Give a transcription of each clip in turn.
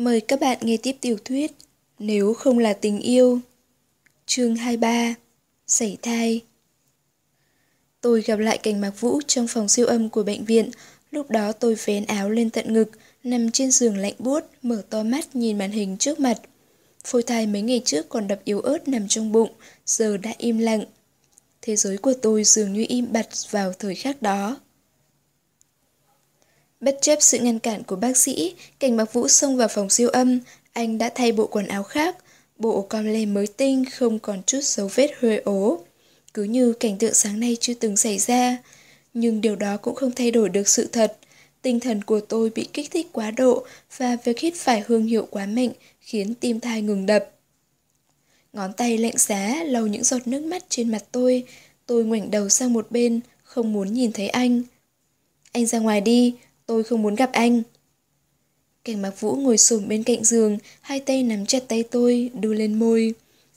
Mời các bạn nghe tiếp tiểu thuyết Nếu không là tình yêu, Chương 23 Sảy thai. Tôi gặp lại cảnh mạc vũ trong phòng siêu âm của bệnh viện. Lúc đó tôi vén áo lên tận ngực, Nằm trên giường lạnh buốt, Mở to mắt nhìn màn hình trước mặt. Phôi thai mấy ngày trước còn đập yếu ớt nằm trong bụng, Giờ đã im lặng. Thế giới của tôi dường như im bặt vào thời khắc đó. Bất chấp sự ngăn cản của bác sĩ, cảnh mặc vũ xông vào phòng siêu âm, anh đã thay bộ quần áo khác, bộ con lê mới tinh không còn chút dấu vết huê ố. Cứ như cảnh tượng sáng nay chưa từng xảy ra, nhưng điều đó cũng không thay đổi được sự thật. Tinh thần của tôi bị kích thích quá độ và việc hít phải hương hiệu quá mạnh khiến tim thai ngừng đập. Ngón tay lạnh giá lau những giọt nước mắt trên mặt tôi, tôi ngoảnh đầu sang một bên, không muốn nhìn thấy anh. Anh ra ngoài đi, tôi không muốn gặp anh. Cảnh mặc vũ ngồi xổm bên cạnh giường, hai tay nắm chặt tay tôi, đưa lên môi.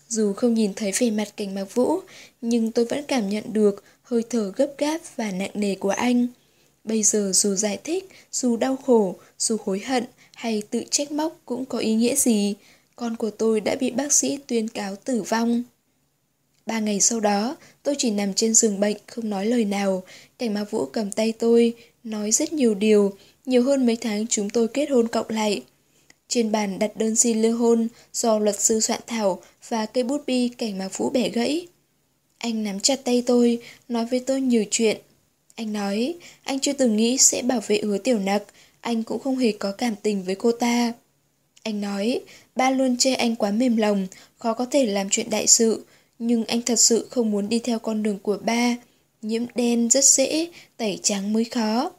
Dù không nhìn thấy vẻ mặt cảnh mặc vũ, nhưng tôi vẫn cảm nhận được hơi thở gấp gáp và nặng nề của anh. Bây giờ dù giải thích, dù đau khổ, dù hối hận hay tự trách móc cũng có ý nghĩa gì, con của tôi đã bị bác sĩ tuyên cáo tử vong. Ba ngày sau đó, tôi chỉ nằm trên giường bệnh không nói lời nào. Cảnh Mạc Vũ cầm tay tôi, nói rất nhiều điều, nhiều hơn mấy tháng chúng tôi kết hôn cộng lại. Trên bàn đặt đơn xin ly hôn do luật sư soạn thảo và cây bút bi cảnh mà phú bẻ gãy. Anh nắm chặt tay tôi, nói với tôi nhiều chuyện. Anh nói, anh chưa từng nghĩ sẽ bảo vệ hứa tiểu nặc, anh cũng không hề có cảm tình với cô ta. Anh nói, ba luôn chê anh quá mềm lòng, khó có thể làm chuyện đại sự, nhưng anh thật sự không muốn đi theo con đường của ba. Nhiễm đen rất dễ, tẩy trắng mới khó.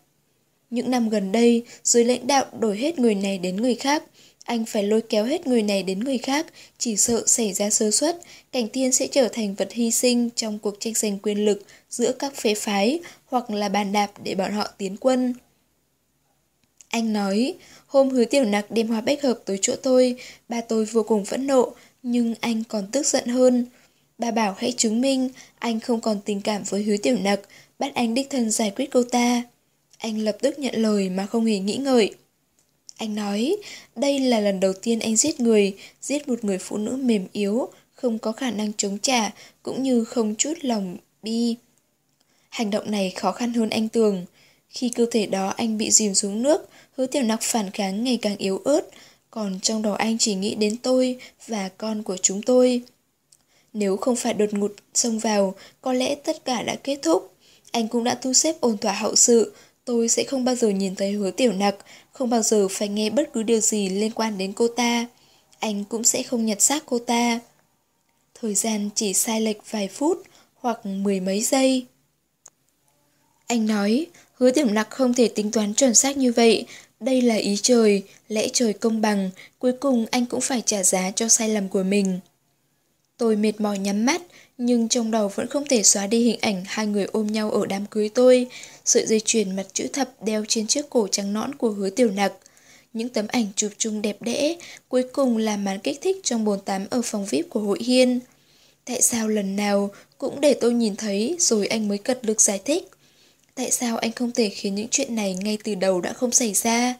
Những năm gần đây, dưới lãnh đạo đổi hết người này đến người khác. Anh phải lôi kéo hết người này đến người khác, chỉ sợ xảy ra sơ suất, cảnh thiên sẽ trở thành vật hy sinh trong cuộc tranh giành quyền lực giữa các phế phái hoặc là bàn đạp để bọn họ tiến quân. Anh nói, hôm hứa tiểu nặc đem hoa bách hợp tới chỗ tôi, ba tôi vô cùng phẫn nộ, nhưng anh còn tức giận hơn. Bà bảo hãy chứng minh anh không còn tình cảm với hứa tiểu nặc, bắt anh đích thân giải quyết cô ta. Anh lập tức nhận lời mà không hề nghĩ ngợi. Anh nói, đây là lần đầu tiên anh giết người, giết một người phụ nữ mềm yếu, không có khả năng chống trả, cũng như không chút lòng bi. Hành động này khó khăn hơn anh tưởng. Khi cơ thể đó anh bị dìm xuống nước, hứa tiểu nặc phản kháng ngày càng yếu ớt, còn trong đầu anh chỉ nghĩ đến tôi và con của chúng tôi. Nếu không phải đột ngột xông vào, có lẽ tất cả đã kết thúc. Anh cũng đã thu xếp ổn thỏa hậu sự, tôi sẽ không bao giờ nhìn thấy hứa tiểu nặc, không bao giờ phải nghe bất cứ điều gì liên quan đến cô ta. Anh cũng sẽ không nhặt xác cô ta. Thời gian chỉ sai lệch vài phút hoặc mười mấy giây. Anh nói, hứa tiểu nặc không thể tính toán chuẩn xác như vậy. Đây là ý trời, lẽ trời công bằng, cuối cùng anh cũng phải trả giá cho sai lầm của mình. Tôi mệt mỏi nhắm mắt, nhưng trong đầu vẫn không thể xóa đi hình ảnh hai người ôm nhau ở đám cưới tôi, sợi dây chuyền mặt chữ thập đeo trên chiếc cổ trắng nõn của hứa tiểu nặc. Những tấm ảnh chụp chung đẹp đẽ, cuối cùng là màn kích thích trong bồn tắm ở phòng VIP của hội hiên. Tại sao lần nào cũng để tôi nhìn thấy rồi anh mới cật lực giải thích? Tại sao anh không thể khiến những chuyện này ngay từ đầu đã không xảy ra?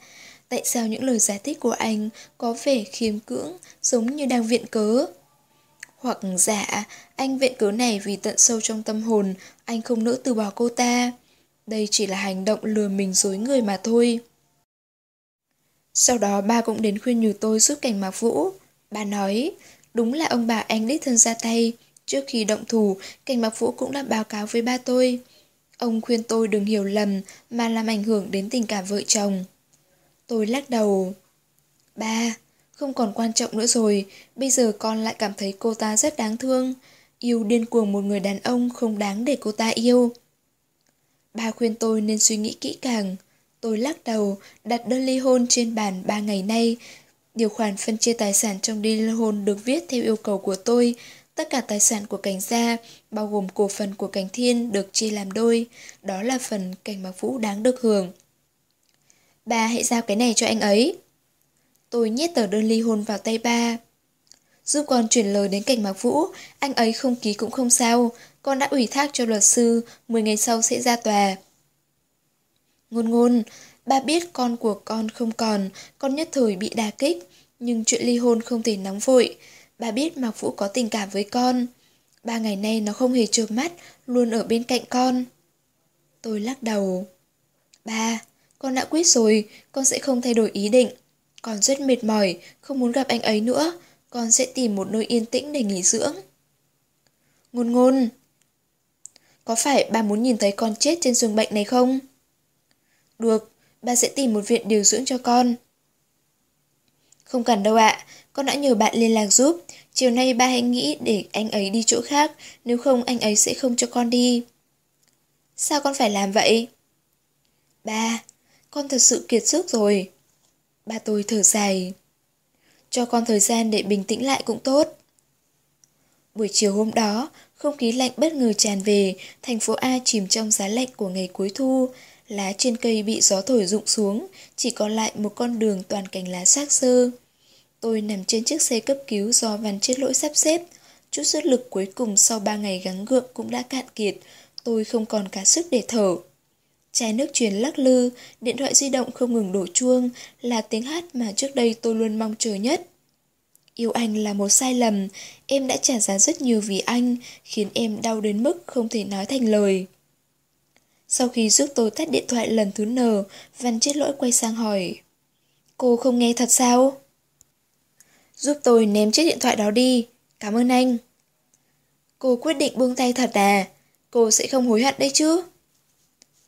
Tại sao những lời giải thích của anh có vẻ khiêm cưỡng, giống như đang viện cớ? Hoặc giả, anh viện cớ này vì tận sâu trong tâm hồn, anh không nỡ từ bỏ cô ta. Đây chỉ là hành động lừa mình dối người mà thôi. Sau đó ba cũng đến khuyên nhủ tôi giúp cảnh mạc vũ. Ba nói, đúng là ông bà anh đích thân ra tay. Trước khi động thủ, cảnh mạc vũ cũng đã báo cáo với ba tôi. Ông khuyên tôi đừng hiểu lầm mà làm ảnh hưởng đến tình cảm vợ chồng. Tôi lắc đầu. Ba, không còn quan trọng nữa rồi, bây giờ con lại cảm thấy cô ta rất đáng thương. Yêu điên cuồng một người đàn ông không đáng để cô ta yêu. Ba khuyên tôi nên suy nghĩ kỹ càng. Tôi lắc đầu, đặt đơn ly hôn trên bàn ba ngày nay. Điều khoản phân chia tài sản trong đơn ly hôn được viết theo yêu cầu của tôi. Tất cả tài sản của cảnh gia, bao gồm cổ phần của cảnh thiên, được chia làm đôi. Đó là phần cảnh mạc vũ đáng được hưởng. bà hãy giao cái này cho anh ấy. Tôi nhét tờ đơn ly hôn vào tay ba. Giúp con chuyển lời đến cảnh Mạc Vũ, anh ấy không ký cũng không sao, con đã ủy thác cho luật sư, 10 ngày sau sẽ ra tòa. Ngôn ngôn, Ba biết con của con không còn, con nhất thời bị đà kích, nhưng chuyện ly hôn không thể nóng vội. Ba biết Mạc Vũ có tình cảm với con. Ba ngày nay nó không hề trượt mắt, luôn ở bên cạnh con. Tôi lắc đầu. Ba, con đã quyết rồi, con sẽ không thay đổi ý định. Con rất mệt mỏi, không muốn gặp anh ấy nữa. Con sẽ tìm một nơi yên tĩnh để nghỉ dưỡng. Ngôn ngôn. Có phải ba muốn nhìn thấy con chết trên giường bệnh này không? Được, ba sẽ tìm một viện điều dưỡng cho con. Không cần đâu ạ, con đã nhờ bạn liên lạc giúp. Chiều nay ba hãy nghĩ để anh ấy đi chỗ khác, nếu không anh ấy sẽ không cho con đi. Sao con phải làm vậy? Ba, con thật sự kiệt sức rồi. Ba tôi thở dài. Cho con thời gian để bình tĩnh lại cũng tốt. Buổi chiều hôm đó, không khí lạnh bất ngờ tràn về, thành phố A chìm trong giá lạnh của ngày cuối thu. Lá trên cây bị gió thổi rụng xuống, chỉ còn lại một con đường toàn cành lá xác xơ. Tôi nằm trên chiếc xe cấp cứu do Văn chết lỗi sắp xếp. Chút sức lực cuối cùng sau ba ngày gắng gượng cũng đã cạn kiệt, tôi không còn cả sức để thở. Chai nước truyền lắc lư, điện thoại di động không ngừng đổ chuông, là tiếng hát mà trước đây tôi luôn mong chờ nhất. Yêu anh là một sai lầm, em đã trả giá rất nhiều vì anh, khiến em đau đến mức không thể nói thành lời. Sau khi giúp tôi tắt điện thoại lần thứ N, Văn chết lỗi quay sang hỏi. Cô không nghe thật sao? Giúp tôi ném chiếc điện thoại đó đi, cảm ơn anh. Cô quyết định buông tay thật à? Cô sẽ không hối hận đấy chứ?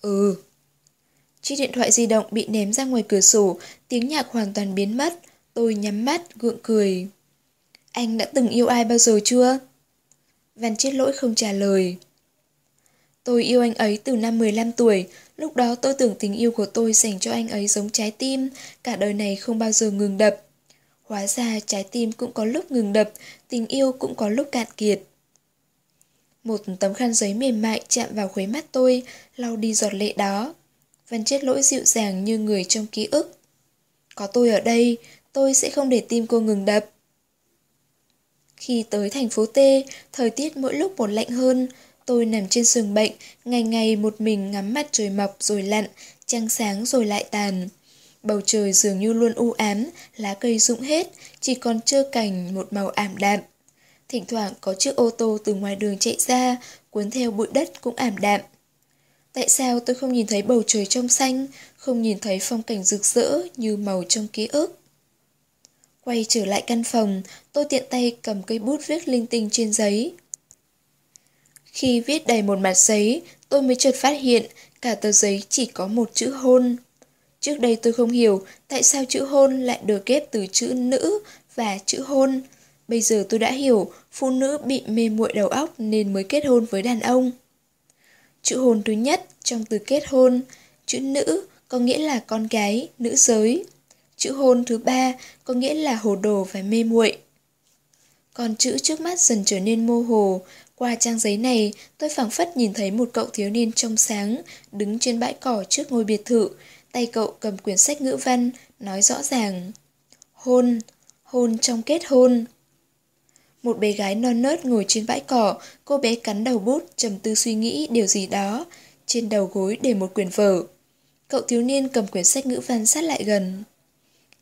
Ừ. Chiếc điện thoại di động bị ném ra ngoài cửa sổ, tiếng nhạc hoàn toàn biến mất. Tôi nhắm mắt, gượng cười. Anh đã từng yêu ai bao giờ chưa? Văn chết lỗi không trả lời. Tôi yêu anh ấy từ năm 15 tuổi, lúc đó tôi tưởng tình yêu của tôi dành cho anh ấy giống trái tim, cả đời này không bao giờ ngừng đập. Hóa ra trái tim cũng có lúc ngừng đập, tình yêu cũng có lúc cạn kiệt. Một tấm khăn giấy mềm mại chạm vào khuấy mắt tôi, lau đi giọt lệ đó. Văn chết lỗi dịu dàng như người trong ký ức. Có tôi ở đây, tôi sẽ không để tim cô ngừng đập. Khi tới thành phố T, thời tiết mỗi lúc một lạnh hơn. Tôi nằm trên giường bệnh, ngày ngày một mình ngắm mặt trời mọc rồi lặn, trăng sáng rồi lại tàn. Bầu trời dường như luôn u ám, lá cây rụng hết, chỉ còn trơ cành một màu ảm đạm. Thỉnh thoảng có chiếc ô tô từ ngoài đường chạy ra, cuốn theo bụi đất cũng ảm đạm. Tại sao tôi không nhìn thấy bầu trời trong xanh, không nhìn thấy phong cảnh rực rỡ như màu trong ký ức? Quay trở lại căn phòng, tôi tiện tay cầm cây bút viết linh tinh trên giấy. Khi viết đầy một mặt giấy, tôi mới chợt phát hiện cả tờ giấy chỉ có một chữ hôn. Trước đây tôi không hiểu tại sao chữ hôn lại được ghép từ chữ nữ và chữ hôn. Bây giờ tôi đã hiểu phụ nữ bị mê muội đầu óc nên mới kết hôn với đàn ông. Chữ hồn thứ nhất trong từ kết hôn, chữ nữ có nghĩa là con gái, nữ giới. Chữ hôn thứ ba có nghĩa là hồ đồ và mê muội. Còn chữ trước mắt dần trở nên mô hồ. Qua trang giấy này, tôi phảng phất nhìn thấy một cậu thiếu niên trong sáng, đứng trên bãi cỏ trước ngôi biệt thự. Tay cậu cầm quyển sách ngữ văn, nói rõ ràng. Hôn, hôn trong kết hôn. Một bé gái non nớt ngồi trên bãi cỏ, cô bé cắn đầu bút, trầm tư suy nghĩ điều gì đó. Trên đầu gối để một quyển vở. Cậu thiếu niên cầm quyển sách ngữ văn sát lại gần.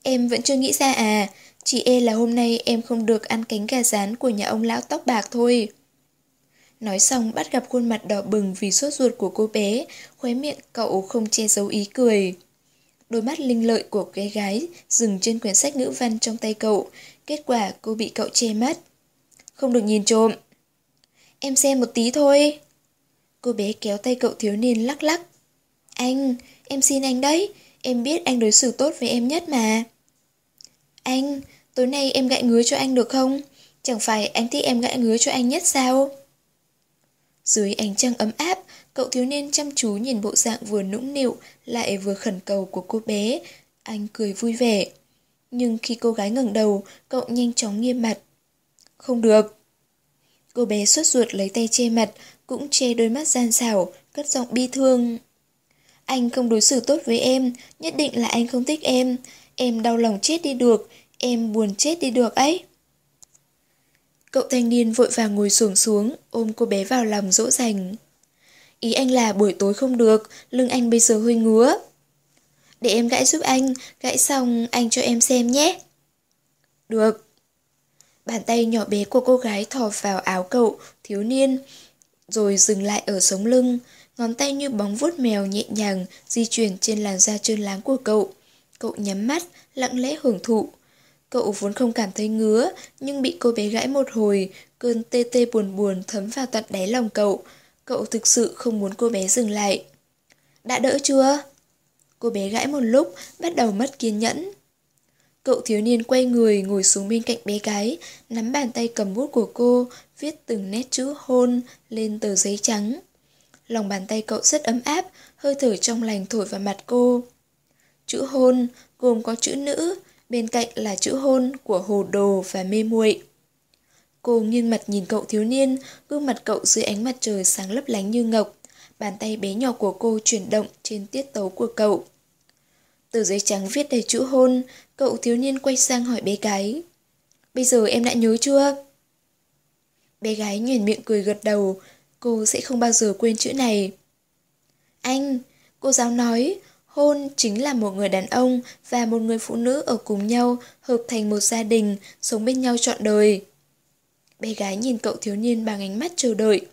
Em vẫn chưa nghĩ ra à, chỉ e là hôm nay em không được ăn cánh gà rán của nhà ông lão tóc bạc thôi. Nói xong bắt gặp khuôn mặt đỏ bừng vì sốt ruột của cô bé, khóe miệng cậu không che giấu ý cười. Đôi mắt linh lợi của cái gái dừng trên quyển sách ngữ văn trong tay cậu, kết quả cô bị cậu che mắt. Không được nhìn trộm. Em xem một tí thôi. Cô bé kéo tay cậu thiếu niên lắc lắc. Anh, em xin anh đấy, em biết anh đối xử tốt với em nhất mà. Anh, tối nay em gãi ngứa cho anh được không? Chẳng phải anh thích em gãi ngứa cho anh nhất sao? Dưới ánh trăng ấm áp, cậu thiếu niên chăm chú nhìn bộ dạng vừa nũng nịu lại vừa khẩn cầu của cô bé. Anh cười vui vẻ. Nhưng khi cô gái ngẩng đầu, cậu nhanh chóng nghiêm mặt. Không được. Cô bé suốt ruột lấy tay che mặt, cũng che đôi mắt gian xảo, cất giọng bi thương. Anh không đối xử tốt với em, nhất định là anh không thích em. Em đau lòng chết đi được, em buồn chết đi được ấy. Cậu thanh niên vội vàng ngồi xuồng xuống, ôm cô bé vào lòng dỗ dành. Ý anh là buổi tối không được, lưng anh bây giờ hơi ngứa. Để em gãi giúp anh, gãi xong anh cho em xem nhé. Được. Bàn tay nhỏ bé của cô gái thò vào áo cậu, thiếu niên, rồi dừng lại ở sống lưng. Ngón tay như bóng vuốt mèo nhẹ nhàng di chuyển trên làn da trơn láng của cậu. Cậu nhắm mắt, lặng lẽ hưởng thụ. Cậu vốn không cảm thấy ngứa, nhưng bị cô bé gãi một hồi, cơn tê tê buồn buồn thấm vào tận đáy lòng cậu. Cậu thực sự không muốn cô bé dừng lại. Đã đỡ chưa? Cô bé gãi một lúc, bắt đầu mất kiên nhẫn. Cậu thiếu niên quay người ngồi xuống bên cạnh bé gái, nắm bàn tay cầm bút của cô, viết từng nét chữ hôn lên tờ giấy trắng. Lòng bàn tay cậu rất ấm áp, hơi thở trong lành thổi vào mặt cô. Chữ hôn gồm có chữ nữ, bên cạnh là chữ hôn của hồ đồ và mê muội. Cô nghiêng mặt nhìn cậu thiếu niên, gương mặt cậu dưới ánh mặt trời sáng lấp lánh như ngọc. Bàn tay bé nhỏ của cô chuyển động trên tiết tấu của cậu từ giấy trắng viết đầy chữ hôn, cậu thiếu niên quay sang hỏi bé gái. Bây giờ em đã nhớ chưa? Bé gái nhoẻn miệng cười gật đầu, cô sẽ không bao giờ quên chữ này. Anh, cô giáo nói, hôn chính là một người đàn ông và một người phụ nữ ở cùng nhau, hợp thành một gia đình, sống bên nhau trọn đời. Bé gái nhìn cậu thiếu niên bằng ánh mắt chờ đợi.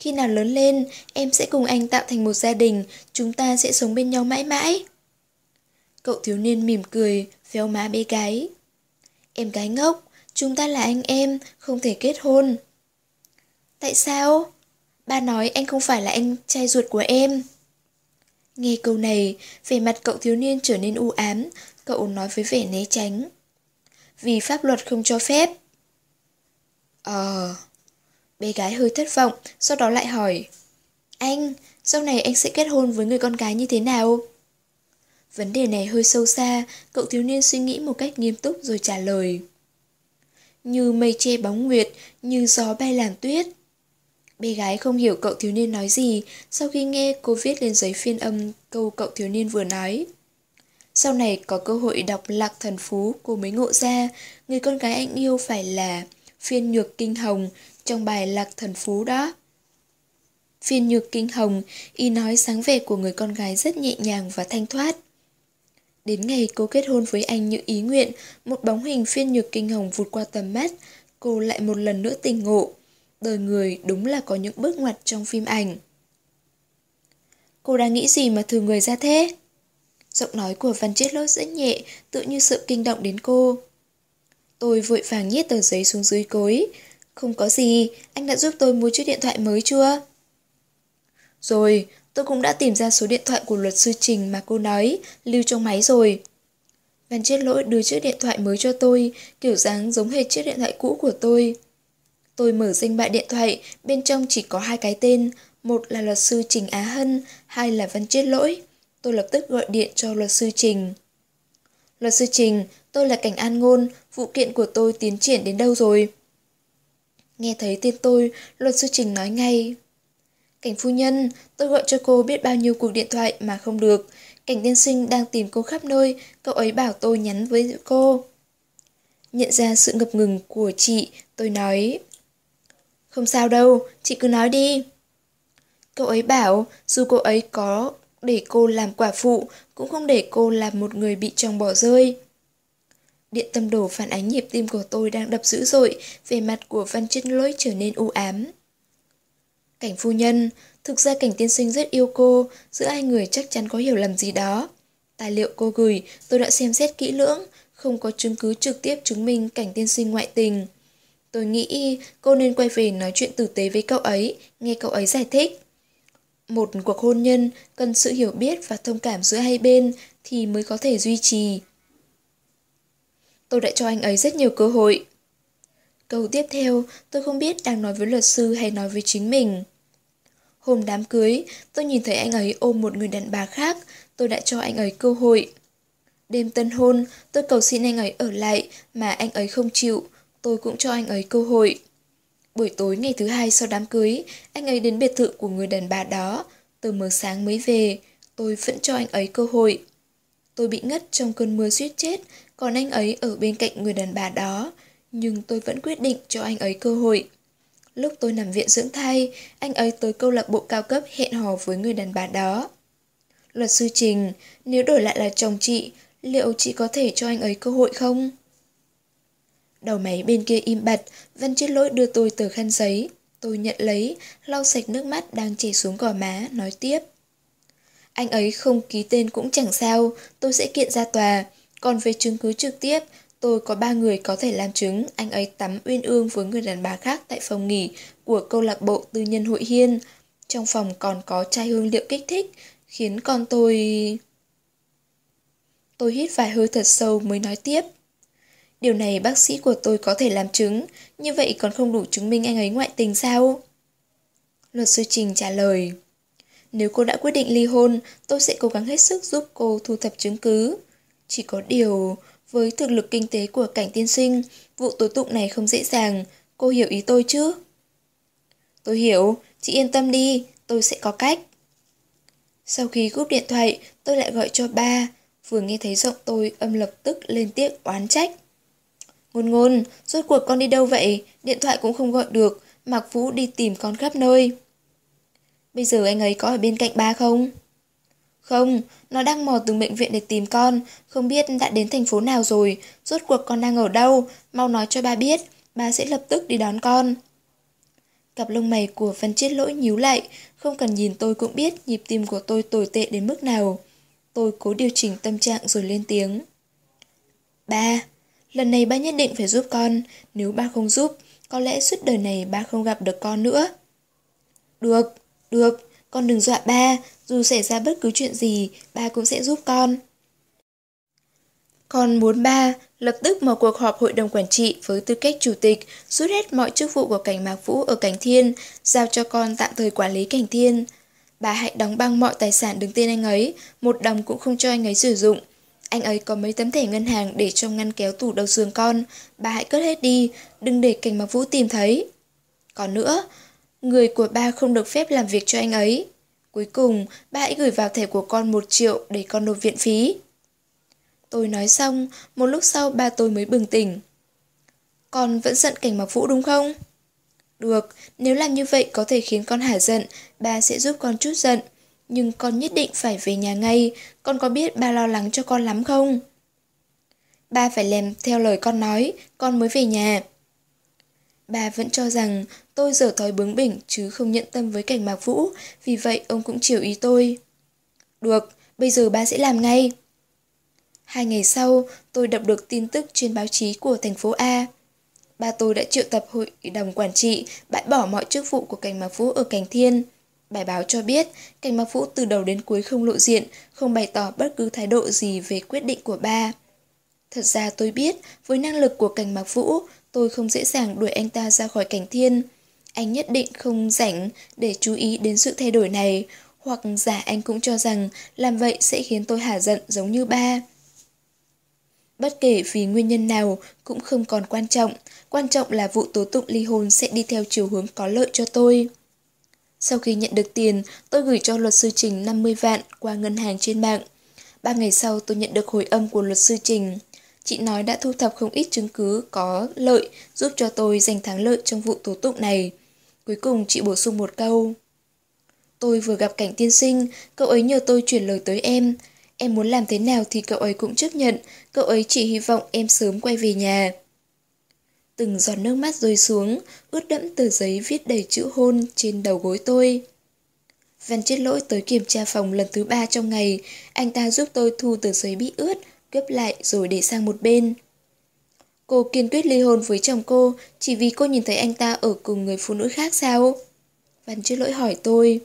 Khi nào lớn lên, em sẽ cùng anh tạo thành một gia đình, chúng ta sẽ sống bên nhau mãi mãi. Cậu thiếu niên mỉm cười, véo má bé gái. Em gái ngốc, chúng ta là anh em, không thể kết hôn. Tại sao? Ba nói anh không phải là anh trai ruột của em. Nghe câu này, vẻ mặt cậu thiếu niên trở nên u ám, cậu nói với vẻ né tránh. Vì pháp luật không cho phép. Ờ... Bé gái hơi thất vọng, sau đó lại hỏi. Anh, sau này anh sẽ kết hôn với người con gái như thế nào? Vấn đề này hơi sâu xa, cậu thiếu niên suy nghĩ một cách nghiêm túc rồi trả lời. Như mây che bóng nguyệt, như gió bay làn tuyết. Bé gái không hiểu cậu thiếu niên nói gì, sau khi nghe cô viết lên giấy phiên âm câu cậu thiếu niên vừa nói. Sau này có cơ hội đọc Lạc Thần Phú, cô mới ngộ ra, người con gái anh yêu phải là phiên nhược kinh hồng trong bài Lạc Thần Phú đó. Phiên nhược kinh hồng, y nói sáng vẻ của người con gái rất nhẹ nhàng và thanh thoát. Đến ngày cô kết hôn với anh như ý nguyện, một bóng hình phiên nhược kinh hồng vụt qua tầm mắt, cô lại một lần nữa tỉnh ngộ. Đời người đúng là có những bước ngoặt trong phim ảnh. Cô đang nghĩ gì mà thử người ra thế? Giọng nói của Văn Chiết Lốt rất nhẹ, tự như sự kinh động đến cô. Tôi vội vàng nhét tờ giấy xuống dưới cối. Không có gì, anh đã giúp tôi mua chiếc điện thoại mới chưa? Rồi, tôi cũng đã tìm ra số điện thoại của luật sư Trình mà cô nói, lưu trong máy rồi. Văn chết lỗi đưa chiếc điện thoại mới cho tôi, kiểu dáng giống hệt chiếc điện thoại cũ của tôi. Tôi mở danh bạ điện thoại, bên trong chỉ có hai cái tên, một là luật sư Trình Á Hân, hai là Văn chết lỗi. Tôi lập tức gọi điện cho luật sư Trình. Luật sư Trình, tôi là Cảnh An Ngôn, vụ kiện của tôi tiến triển đến đâu rồi? Nghe thấy tên tôi, luật sư Trình nói ngay. Cảnh phu nhân, tôi gọi cho cô biết bao nhiêu cuộc điện thoại mà không được. Cảnh tiên sinh đang tìm cô khắp nơi, cậu ấy bảo tôi nhắn với cô. Nhận ra sự ngập ngừng của chị, tôi nói. Không sao đâu, chị cứ nói đi. Cậu ấy bảo, dù cô ấy có để cô làm quả phụ, cũng không để cô làm một người bị chồng bỏ rơi. Điện tâm đồ phản ánh nhịp tim của tôi đang đập dữ dội, về mặt của Văn Chân Lỗi trở nên u ám. Cảnh phu nhân, thực ra cảnh tiên sinh rất yêu cô, giữa hai người chắc chắn có hiểu lầm gì đó. Tài liệu cô gửi, tôi đã xem xét kỹ lưỡng, không có chứng cứ trực tiếp chứng minh cảnh tiên sinh ngoại tình. Tôi nghĩ cô nên quay về nói chuyện tử tế với cậu ấy, nghe cậu ấy giải thích. Một cuộc hôn nhân cần sự hiểu biết và thông cảm giữa hai bên thì mới có thể duy trì. Tôi đã cho anh ấy rất nhiều cơ hội. Câu tiếp theo, tôi không biết đang nói với luật sư hay nói với chính mình. Hôm đám cưới, tôi nhìn thấy anh ấy ôm một người đàn bà khác, tôi đã cho anh ấy cơ hội. Đêm tân hôn, tôi cầu xin anh ấy ở lại, mà anh ấy không chịu, tôi cũng cho anh ấy cơ hội. Buổi tối ngày thứ hai sau đám cưới, anh ấy đến biệt thự của người đàn bà đó, từ mờ sáng mới về, tôi vẫn cho anh ấy cơ hội. Tôi bị ngất trong cơn mưa suýt chết, còn anh ấy ở bên cạnh người đàn bà đó, nhưng tôi vẫn quyết định cho anh ấy cơ hội. Lúc tôi nằm viện dưỡng thai, anh ấy tới câu lạc bộ cao cấp hẹn hò với người đàn bà đó. Luật sư Trình, nếu đổi lại là chồng chị, liệu chị có thể cho anh ấy cơ hội không? Đầu máy bên kia im bặt, Văn Chiết Lỗi đưa tôi tờ khăn giấy. Tôi nhận lấy, lau sạch nước mắt đang chảy xuống gò má, nói tiếp. Anh ấy không ký tên cũng chẳng sao, tôi sẽ kiện ra tòa. Còn về chứng cứ trực tiếp, tôi có ba người có thể làm chứng anh ấy tắm uyên ương với người đàn bà khác tại phòng nghỉ của câu lạc bộ tư nhân hội hiên. Trong phòng còn có chai hương liệu kích thích, khiến con tôi... Tôi hít vài hơi thật sâu mới nói tiếp. Điều này bác sĩ của tôi có thể làm chứng, như vậy còn không đủ chứng minh anh ấy ngoại tình sao? Luật sư Trình trả lời. Nếu cô đã quyết định ly hôn, tôi sẽ cố gắng hết sức giúp cô thu thập chứng cứ. Chỉ có điều, với thực lực kinh tế của cảnh tiên sinh, vụ tố tụng này không dễ dàng, cô hiểu ý tôi chứ? Tôi hiểu, chị yên tâm đi, tôi sẽ có cách. Sau khi cúp điện thoại, tôi lại gọi cho ba, vừa nghe thấy giọng tôi âm lập tức lên tiếc oán trách. Ngôn ngôn, rốt cuộc con đi đâu vậy? Điện thoại cũng không gọi được, Mạc Vũ đi tìm con khắp nơi. Bây giờ anh ấy có ở bên cạnh ba không? Không, nó đang mò từng bệnh viện để tìm con, không biết đã đến thành phố nào rồi, rốt cuộc con đang ở đâu, mau nói cho ba biết, ba sẽ lập tức đi đón con. Cặp lông mày của Văn Chiết Lỗi nhíu lại, không cần nhìn tôi cũng biết nhịp tim của tôi tồi tệ đến mức nào. Tôi cố điều chỉnh tâm trạng rồi lên tiếng. Ba, lần này ba nhất định phải giúp con, nếu ba không giúp, có lẽ suốt đời này ba không gặp được con nữa. Được, được, con đừng dọa ba, dù xảy ra bất cứ chuyện gì, ba cũng sẽ giúp con. Con muốn ba lập tức mở cuộc họp hội đồng quản trị với tư cách chủ tịch, rút hết mọi chức vụ của cảnh Mạc Vũ ở Cảnh Thiên, giao cho con tạm thời quản lý Cảnh Thiên. Bà hãy đóng băng mọi tài sản đứng tên anh ấy, một đồng cũng không cho anh ấy sử dụng. Anh ấy có mấy tấm thẻ ngân hàng để trong ngăn kéo tủ đầu giường con, bà hãy cất hết đi, đừng để cảnh Mạc Vũ tìm thấy. Còn nữa, người của ba không được phép làm việc cho anh ấy. Cuối cùng, ba hãy gửi vào thẻ của con một triệu để con nộp viện phí. Tôi nói xong, một lúc sau ba tôi mới bừng tỉnh. Con vẫn giận cảnh mặc vũ đúng không? Được, nếu làm như vậy có thể khiến con hả giận, ba sẽ giúp con chút giận. Nhưng con nhất định phải về nhà ngay, con có biết ba lo lắng cho con lắm không? Ba phải làm theo lời con nói, con mới về nhà. Bà vẫn cho rằng tôi dở thói bướng bỉnh chứ không nhận tâm với cảnh mạc vũ, vì vậy ông cũng chiều ý tôi. Được, bây giờ ba sẽ làm ngay. Hai ngày sau, tôi đọc được tin tức trên báo chí của thành phố A. Ba tôi đã triệu tập hội đồng quản trị bãi bỏ mọi chức vụ của cảnh mạc vũ ở cảnh thiên. Bài báo cho biết, cảnh mạc vũ từ đầu đến cuối không lộ diện, không bày tỏ bất cứ thái độ gì về quyết định của ba. Thật ra tôi biết, với năng lực của cảnh mạc vũ, tôi không dễ dàng đuổi anh ta ra khỏi cảnh thiên. Anh nhất định không rảnh để chú ý đến sự thay đổi này, hoặc giả anh cũng cho rằng làm vậy sẽ khiến tôi hả giận giống như ba. Bất kể vì nguyên nhân nào cũng không còn quan trọng, quan trọng là vụ tố tụng ly hôn sẽ đi theo chiều hướng có lợi cho tôi. Sau khi nhận được tiền, tôi gửi cho luật sư Trình 50 vạn qua ngân hàng trên mạng. Ba ngày sau tôi nhận được hồi âm của luật sư Trình. Chị nói đã thu thập không ít chứng cứ có lợi giúp cho tôi giành thắng lợi trong vụ tố tụng này. Cuối cùng chị bổ sung một câu. Tôi vừa gặp cảnh tiên sinh, cậu ấy nhờ tôi chuyển lời tới em. Em muốn làm thế nào thì cậu ấy cũng chấp nhận, cậu ấy chỉ hy vọng em sớm quay về nhà. Từng giọt nước mắt rơi xuống, ướt đẫm tờ giấy viết đầy chữ hôn trên đầu gối tôi. Văn chết lỗi tới kiểm tra phòng lần thứ ba trong ngày, anh ta giúp tôi thu tờ giấy bị ướt, gấp lại rồi để sang một bên. Cô kiên quyết ly hôn với chồng cô chỉ vì cô nhìn thấy anh ta ở cùng người phụ nữ khác sao? Văn chữ lỗi hỏi tôi.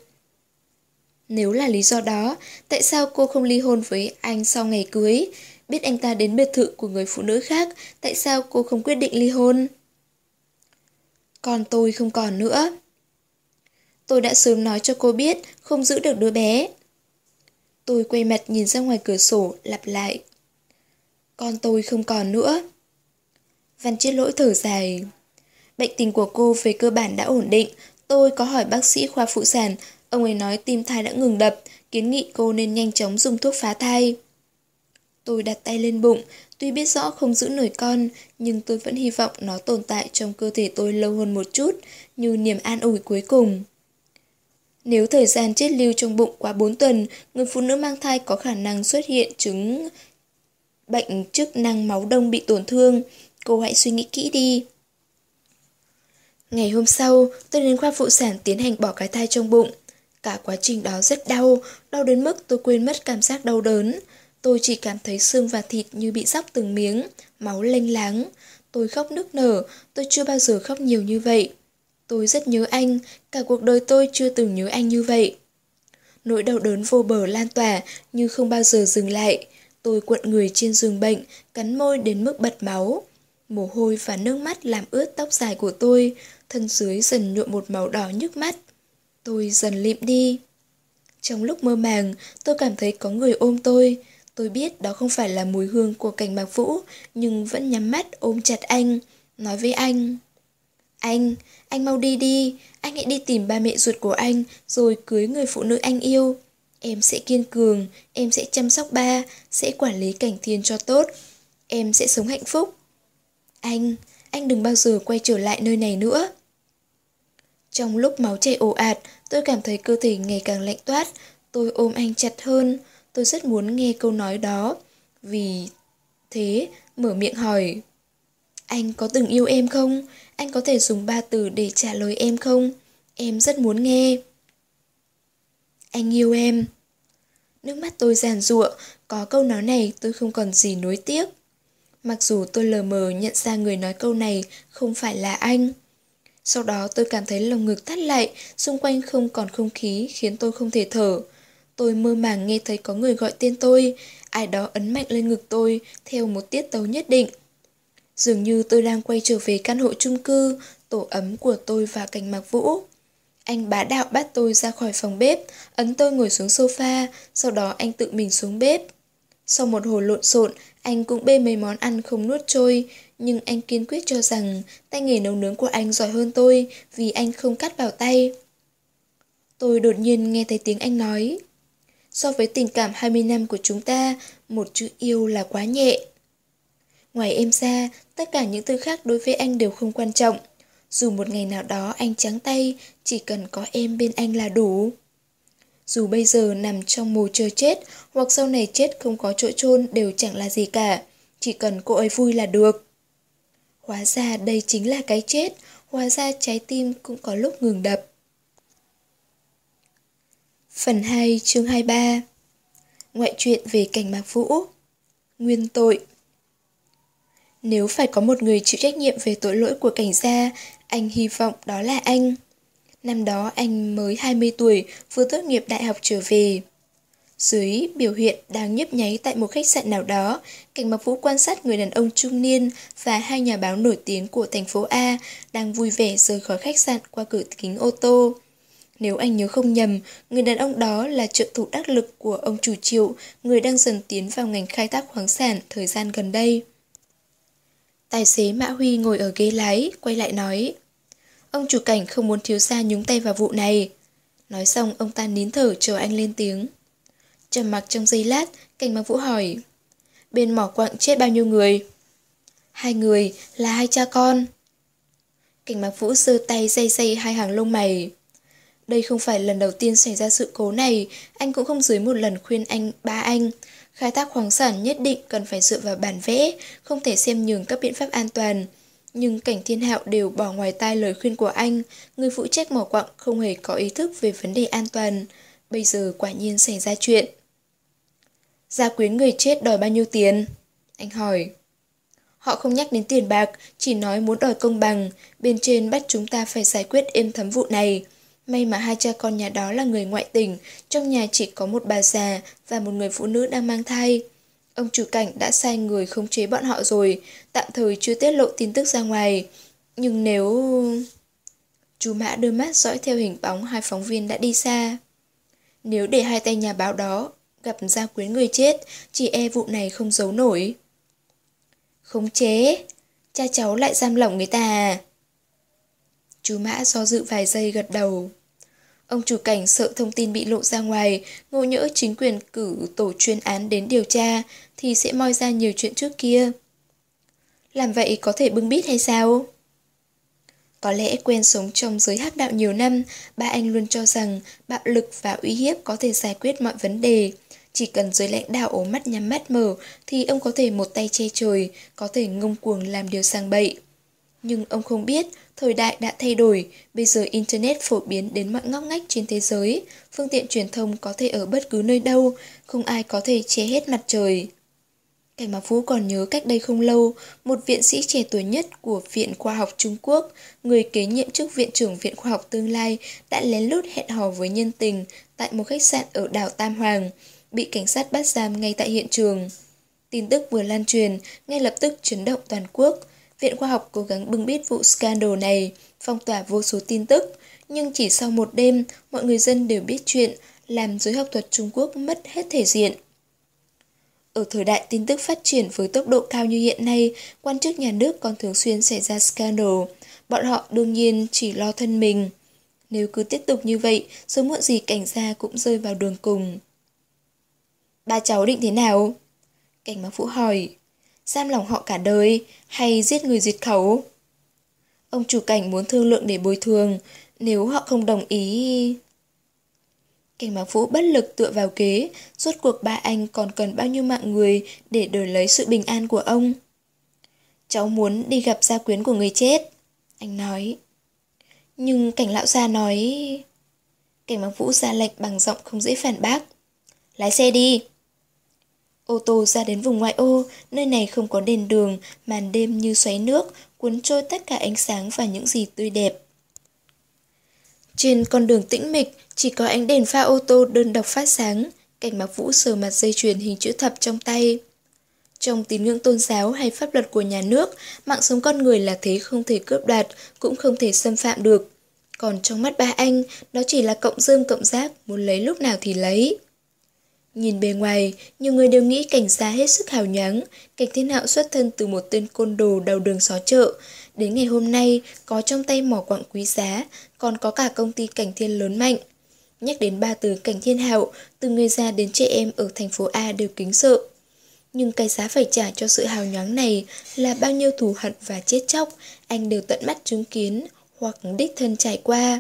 Nếu là lý do đó, tại sao cô không ly hôn với anh sau ngày cưới? Biết anh ta đến biệt thự của người phụ nữ khác, tại sao cô không quyết định ly hôn? Còn tôi không còn nữa. Tôi đã sớm nói cho cô biết không giữ được đứa bé. Tôi quay mặt nhìn ra ngoài cửa sổ, lặp lại. Con tôi không còn nữa. Văn chiết lỗi thở dài. Bệnh tình của cô về cơ bản đã ổn định. Tôi có hỏi bác sĩ khoa phụ sản, ông ấy nói tim thai đã ngừng đập, kiến nghị cô nên nhanh chóng dùng thuốc phá thai. Tôi đặt tay lên bụng, tuy biết rõ không giữ nổi con, nhưng tôi vẫn hy vọng nó tồn tại trong cơ thể tôi lâu hơn một chút, như niềm an ủi cuối cùng. Nếu thời gian chết lưu trong bụng quá 4 tuần, người phụ nữ mang thai có khả năng xuất hiện chứng bệnh chức năng máu đông bị tổn thương. Cô hãy suy nghĩ kỹ đi. Ngày hôm sau, tôi đến khoa phụ sản tiến hành bỏ cái thai trong bụng. Cả quá trình đó rất đau, đau đến mức tôi quên mất cảm giác đau đớn. Tôi chỉ cảm thấy xương và thịt như bị róc từng miếng, máu lênh láng. Tôi khóc nức nở, tôi chưa bao giờ khóc nhiều như vậy. Tôi rất nhớ anh, cả cuộc đời tôi chưa từng nhớ anh như vậy. Nỗi đau đớn vô bờ lan tỏa như không bao giờ dừng lại. Tôi cuộn người trên giường bệnh, cắn môi đến mức bật máu. Mồ hôi và nước mắt làm ướt tóc dài của tôi, thân dưới dần nhuộm một màu đỏ nhức mắt. Tôi dần lịm đi. Trong lúc mơ màng, tôi cảm thấy có người ôm tôi. Tôi biết đó không phải là mùi hương của cảnh mạc vũ, nhưng vẫn nhắm mắt ôm chặt anh, nói với anh. Anh, anh mau đi đi, anh hãy đi tìm ba mẹ ruột của anh rồi cưới người phụ nữ anh yêu. Em sẽ kiên cường, em sẽ chăm sóc ba, sẽ quản lý cảnh thiên cho tốt. Em sẽ sống hạnh phúc. Anh, anh đừng bao giờ quay trở lại nơi này nữa. Trong lúc máu chảy ồ ạt, tôi cảm thấy cơ thể ngày càng lạnh toát. Tôi ôm anh chặt hơn. Tôi rất muốn nghe câu nói đó. Vì thế, mở miệng hỏi. Anh có từng yêu em không? Anh có thể dùng ba từ để trả lời em không? Em rất muốn nghe. Anh yêu em. Nước mắt tôi giàn ruộng, có câu nói này tôi không còn gì nối tiếc. Mặc dù tôi lờ mờ nhận ra người nói câu này không phải là anh. Sau đó tôi cảm thấy lồng ngực thắt lại, xung quanh không còn không khí khiến tôi không thể thở. Tôi mơ màng nghe thấy có người gọi tên tôi, ai đó ấn mạnh lên ngực tôi theo một tiết tấu nhất định. Dường như tôi đang quay trở về căn hộ chung cư, tổ ấm của tôi và cảnh mặc vũ. Anh bá đạo bắt tôi ra khỏi phòng bếp, ấn tôi ngồi xuống sofa, sau đó anh tự mình xuống bếp. Sau một hồi lộn xộn, anh cũng bê mấy món ăn không nuốt trôi, nhưng anh kiên quyết cho rằng tay nghề nấu nướng của anh giỏi hơn tôi vì anh không cắt vào tay. Tôi đột nhiên nghe thấy tiếng anh nói. So với tình cảm 20 năm của chúng ta, một chữ yêu là quá nhẹ. Ngoài em ra, tất cả những thứ khác đối với anh đều không quan trọng. Dù một ngày nào đó anh trắng tay, chỉ cần có em bên anh là đủ. Dù bây giờ nằm trong mồ chờ chết, hoặc sau này chết không có chỗ chôn đều chẳng là gì cả. Chỉ cần cô ấy vui là được. Hóa ra đây chính là cái chết, hóa ra trái tim cũng có lúc ngừng đập. Phần 2 chương 23 Ngoại truyện về cảnh mạc vũ Nguyên tội Nếu phải có một người chịu trách nhiệm về tội lỗi của cảnh gia, anh hy vọng đó là anh. Năm đó anh mới 20 tuổi, vừa tốt nghiệp đại học trở về. Dưới biểu hiện đang nhấp nháy tại một khách sạn nào đó, cảnh mặc vũ quan sát người đàn ông trung niên và hai nhà báo nổi tiếng của thành phố A đang vui vẻ rời khỏi khách sạn qua cửa kính ô tô. Nếu anh nhớ không nhầm, người đàn ông đó là trợ thủ đắc lực của ông chủ triệu, người đang dần tiến vào ngành khai thác khoáng sản thời gian gần đây. Tài xế Mã Huy ngồi ở ghế lái, quay lại nói. Ông chủ cảnh không muốn thiếu gia nhúng tay vào vụ này. Nói xong ông ta nín thở chờ anh lên tiếng. Trầm mặc trong giây lát, cảnh mặc vũ hỏi. Bên mỏ quặng chết bao nhiêu người? Hai người, là hai cha con. Cảnh mặc vũ sơ tay dây dây hai hàng lông mày. Đây không phải lần đầu tiên xảy ra sự cố này, anh cũng không dưới một lần khuyên anh, ba anh. Khai thác khoáng sản nhất định cần phải dựa vào bản vẽ, không thể xem nhường các biện pháp an toàn. Nhưng cảnh thiên hạo đều bỏ ngoài tai lời khuyên của anh, người phụ trách mỏ quặng không hề có ý thức về vấn đề an toàn. Bây giờ quả nhiên xảy ra chuyện. Gia quyến người chết đòi bao nhiêu tiền? Anh hỏi. Họ không nhắc đến tiền bạc, chỉ nói muốn đòi công bằng, bên trên bắt chúng ta phải giải quyết êm thấm vụ này. May mà hai cha con nhà đó là người ngoại tỉnh, trong nhà chỉ có một bà già và một người phụ nữ đang mang thai. Ông chủ cảnh đã sai người khống chế bọn họ rồi, tạm thời chưa tiết lộ tin tức ra ngoài. Nhưng nếu... Chú Mã đưa mắt dõi theo hình bóng hai phóng viên đã đi xa. Nếu để hai tay nhà báo đó gặp gia quyến người chết, chỉ e vụ này không giấu nổi. Khống chế, cha cháu lại giam lỏng người ta à? Chú Mã do dự vài giây gật đầu. Ông chủ cảnh sợ thông tin bị lộ ra ngoài, ngộ nhỡ chính quyền cử tổ chuyên án đến điều tra, thì sẽ moi ra nhiều chuyện trước kia. Làm vậy có thể bưng bít hay sao? Có lẽ quen sống trong giới hắc đạo nhiều năm, ba anh luôn cho rằng bạo lực và uy hiếp có thể giải quyết mọi vấn đề. Chỉ cần giới lãnh đạo ố mắt nhắm mắt mở thì ông có thể một tay che trời, có thể ngông cuồng làm điều sang bậy. Nhưng ông không biết, thời đại đã thay đổi, bây giờ Internet phổ biến đến mọi ngóc ngách trên thế giới, phương tiện truyền thông có thể ở bất cứ nơi đâu, không ai có thể che hết mặt trời. Cảnh mà Vũ còn nhớ cách đây không lâu, một viện sĩ trẻ tuổi nhất của Viện Khoa học Trung Quốc, người kế nhiệm chức Viện trưởng Viện Khoa học Tương lai, đã lén lút hẹn hò với nhân tình tại một khách sạn ở đảo Tam Hoàng, bị cảnh sát bắt giam ngay tại hiện trường. Tin tức vừa lan truyền, ngay lập tức chấn động toàn quốc. Viện Khoa học cố gắng bưng bít vụ scandal này, phong tỏa vô số tin tức, nhưng chỉ sau một đêm, mọi người dân đều biết chuyện, làm giới học thuật Trung Quốc mất hết thể diện. Ở thời đại tin tức phát triển với tốc độ cao như hiện nay, quan chức nhà nước còn thường xuyên xảy ra scandal. Bọn họ đương nhiên chỉ lo thân mình. Nếu cứ tiếp tục như vậy, sớm muộn gì cảnh gia cũng rơi vào đường cùng. Ba cháu định thế nào? Cảnh bác Vũ hỏi. Giam lòng họ cả đời hay giết người diệt khẩu? Ông chủ cảnh muốn thương lượng để bồi thường, nếu họ không đồng ý... Cảnh Mạc Vũ bất lực tựa vào kế, rốt cuộc ba anh còn cần bao nhiêu mạng người để đổi lấy sự bình an của ông. Cháu muốn đi gặp gia quyến của người chết, anh nói. Nhưng cảnh lão gia nói... Cảnh Mạc Vũ ra lệnh bằng giọng không dễ phản bác. Lái xe đi. Ô tô ra đến vùng ngoại ô, nơi này không có đèn đường, màn đêm như xoáy nước, cuốn trôi tất cả ánh sáng và những gì tươi đẹp. Trên con đường tĩnh mịch, chỉ có ánh đèn pha ô tô đơn độc phát sáng, cảnh mặc vũ sờ mặt dây chuyền hình chữ thập trong tay. Trong tín ngưỡng tôn giáo hay pháp luật của nhà nước, mạng sống con người là thế không thể cướp đoạt, cũng không thể xâm phạm được. Còn trong mắt ba anh, đó chỉ là cộng dương cộng giác, muốn lấy lúc nào thì lấy. Nhìn bề ngoài, nhiều người đều nghĩ cảnh gia hết sức hào nhoáng, cảnh thiên hạo xuất thân từ một tên côn đồ đầu đường xó chợ. Đến ngày hôm nay, có trong tay mỏ quặng quý giá, còn có cả công ty cảnh thiên lớn mạnh. Nhắc đến ba từ cảnh thiên hạo, từ người già đến trẻ em ở thành phố A đều kính sợ. Nhưng cái giá phải trả cho sự hào nhoáng này là bao nhiêu thù hận và chết chóc, anh đều tận mắt chứng kiến hoặc đích thân trải qua.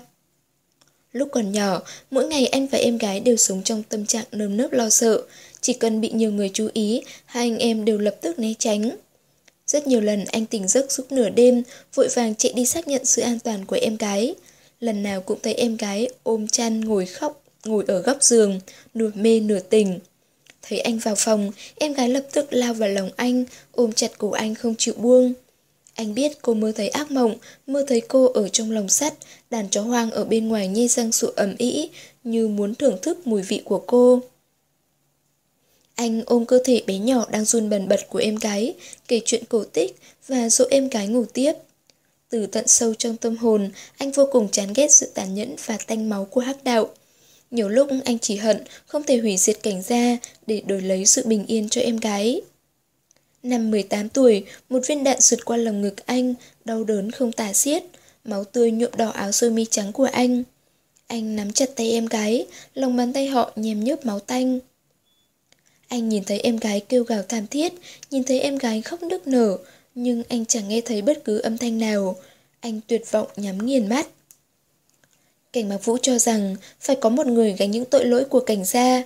Lúc còn nhỏ, mỗi ngày anh và em gái đều sống trong tâm trạng nơm nớp lo sợ. Chỉ cần bị nhiều người chú ý, hai anh em đều lập tức né tránh. Rất nhiều lần anh tỉnh giấc suốt nửa đêm, vội vàng chạy đi xác nhận sự an toàn của em gái. Lần nào cũng thấy em gái ôm chăn ngồi khóc, ngồi ở góc giường, nửa mê nửa tỉnh. Thấy anh vào phòng, em gái lập tức lao vào lòng anh, ôm chặt cổ anh không chịu buông. Anh biết cô mơ thấy ác mộng, mơ thấy cô ở trong lòng sắt, đàn chó hoang ở bên ngoài nhe răng sụ ẩm ĩ, như muốn thưởng thức mùi vị của cô. Anh ôm cơ thể bé nhỏ đang run bần bật của em gái, kể chuyện cổ tích và dỗ em gái ngủ tiếp. Từ tận sâu trong tâm hồn, anh vô cùng chán ghét sự tàn nhẫn và tanh máu của hắc đạo. Nhiều lúc anh chỉ hận không thể hủy diệt cảnh gia để đổi lấy sự bình yên cho em gái. Năm 18 tuổi, một viên đạn sượt qua lồng ngực anh, đau đớn không tả xiết, máu tươi nhuộm đỏ áo sơ mi trắng của anh. Anh nắm chặt tay em gái, lòng bàn tay họ nhem nhớp máu tanh. Anh nhìn thấy em gái kêu gào thảm thiết, nhìn thấy em gái khóc nức nở, nhưng anh chẳng nghe thấy bất cứ âm thanh nào. Anh tuyệt vọng nhắm nghiền mắt. Cảnh Mạc Vũ cho rằng phải có một người gánh những tội lỗi của cảnh gia.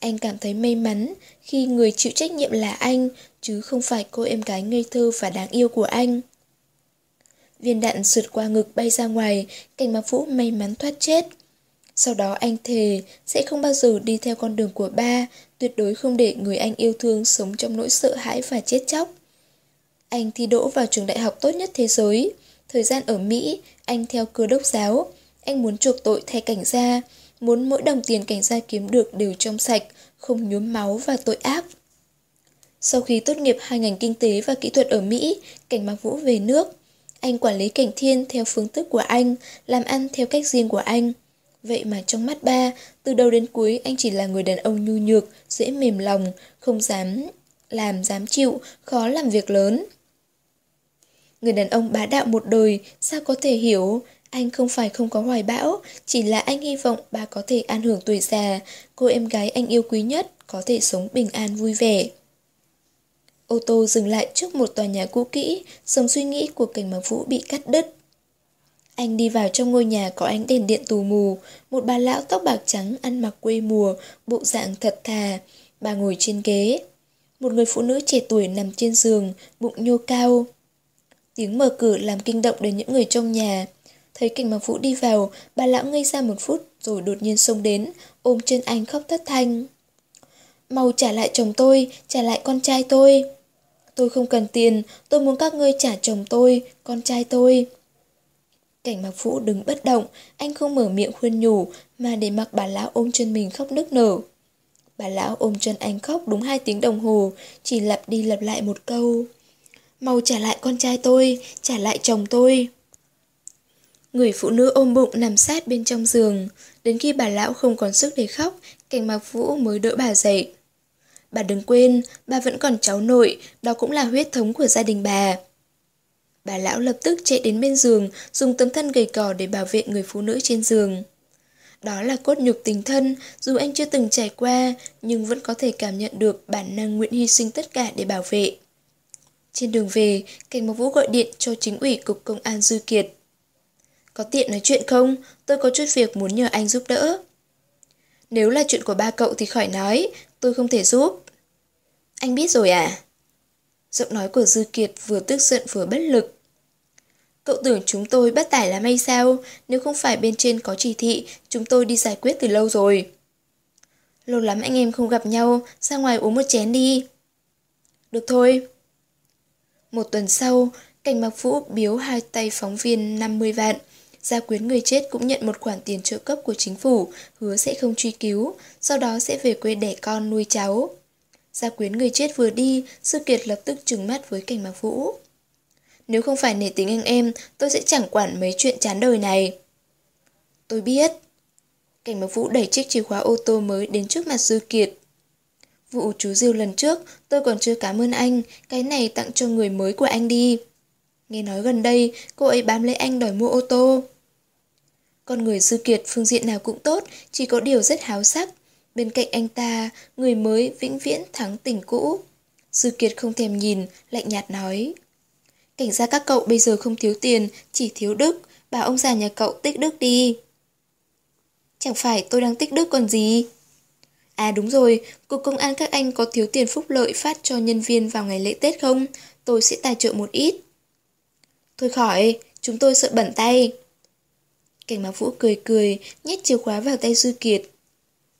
Anh cảm thấy may mắn khi người chịu trách nhiệm là anh, chứ không phải cô em gái ngây thơ và đáng yêu của anh. Viên đạn sượt qua ngực bay ra ngoài, cảnh Mạc Vũ may mắn thoát chết. Sau đó anh thề sẽ không bao giờ đi theo con đường của ba, tuyệt đối không để người anh yêu thương sống trong nỗi sợ hãi và chết chóc. Anh thi đỗ vào trường đại học tốt nhất thế giới. Thời gian ở Mỹ, anh theo cơ đốc giáo. Anh muốn chuộc tội thay cảnh gia, muốn mỗi đồng tiền cảnh gia kiếm được đều trong sạch, không nhuốm máu và tội ác. Sau khi tốt nghiệp hai ngành kinh tế và kỹ thuật ở Mỹ, Cảnh Mạc Vũ về nước. Anh quản lý Cảnh Thiên theo phương thức của anh, làm ăn theo cách riêng của anh. Vậy mà trong mắt ba, từ đầu đến cuối anh chỉ là người đàn ông nhu nhược, dễ mềm lòng, không dám làm, dám chịu, khó làm việc lớn. Người đàn ông bá đạo một đời, sao có thể hiểu, anh không phải không có hoài bão, chỉ là anh hy vọng bà có thể an hưởng tuổi già, cô em gái anh yêu quý nhất có thể sống bình an vui vẻ. Ô tô dừng lại trước một tòa nhà cũ kỹ, dòng suy nghĩ của cảnh mặc vũ bị cắt đứt. Anh đi vào trong ngôi nhà có ánh đèn điện tù mù, một bà lão tóc bạc trắng ăn mặc quê mùa, bộ dạng thật thà. Bà ngồi trên ghế. Một người phụ nữ trẻ tuổi nằm trên giường, bụng nhô cao. Tiếng mở cửa làm kinh động đến những người trong nhà. Thấy cảnh mặc vũ đi vào, bà lão ngây ra một phút rồi đột nhiên xông đến, ôm chân anh khóc thất thanh. Mau trả lại chồng tôi, trả lại con trai tôi. Tôi không cần tiền, tôi muốn các ngươi trả chồng tôi, con trai tôi. Cảnh mặc vũ đứng bất động, anh không mở miệng khuyên nhủ, mà để mặc bà lão ôm chân mình khóc nức nở. Bà lão ôm chân anh khóc đúng hai tiếng đồng hồ, chỉ lặp đi lặp lại một câu. Mau trả lại con trai tôi, trả lại chồng tôi. Người phụ nữ ôm bụng nằm sát bên trong giường. Đến khi bà lão không còn sức để khóc, cảnh mặc vũ mới đỡ bà dậy. Bà đừng quên, bà vẫn còn cháu nội, đó cũng là huyết thống của gia đình bà. Bà lão lập tức chạy đến bên giường, dùng tấm thân gầy cò để bảo vệ người phụ nữ trên giường. Đó là cốt nhục tình thân, dù anh chưa từng trải qua, nhưng vẫn có thể cảm nhận được bản năng nguyện hy sinh tất cả để bảo vệ. Trên đường về, Cảnh Mộc Vũ gọi điện cho chính ủy cục công an Dư Kiệt. Có tiện nói chuyện không? Tôi có chút việc muốn nhờ anh giúp đỡ. Nếu là chuyện của ba cậu thì khỏi nói, tôi không thể giúp. Anh biết rồi à? Giọng nói của Dư Kiệt vừa tức giận vừa bất lực. Cậu tưởng chúng tôi bất tải là may sao? Nếu không phải bên trên có chỉ thị, chúng tôi đi giải quyết từ lâu rồi. Lâu lắm anh em không gặp nhau, ra ngoài uống một chén đi. Được thôi. Một tuần sau, Cảnh mặc Vũ biếu hai tay phóng viên 50 vạn. Gia quyến người chết cũng nhận một khoản tiền trợ cấp của chính phủ, hứa sẽ không truy cứu, sau đó sẽ về quê đẻ con nuôi cháu. Gia quyến người chết vừa đi, Sư Kiệt lập tức trừng mắt với cảnh mạc vũ. Nếu không phải nể tính anh em, tôi sẽ chẳng quản mấy chuyện chán đời này. Tôi biết. Cảnh mạc vũ đẩy chiếc chìa khóa ô tô mới đến trước mặt Sư Kiệt. Vụ chú Diêu lần trước, tôi còn chưa cảm ơn anh, cái này tặng cho người mới của anh đi. Nghe nói gần đây, cô ấy bám lấy anh đòi mua ô tô. Con người Sư Kiệt phương diện nào cũng tốt, chỉ có điều rất háo sắc. Bên cạnh anh ta, người mới vĩnh viễn thắng tình cũ. Sư Kiệt không thèm nhìn, lạnh nhạt nói. Cảnh gia các cậu bây giờ không thiếu tiền, chỉ thiếu đức, bảo ông già nhà cậu tích đức đi. Chẳng phải tôi đang tích đức còn gì? À đúng rồi, cục công an các anh có thiếu tiền phúc lợi phát cho nhân viên vào ngày lễ Tết không? Tôi sẽ tài trợ một ít. Thôi khỏi, chúng tôi sợ bẩn tay. Cảnh Mạc Vũ cười cười, nhét chìa khóa vào tay Dư Kiệt.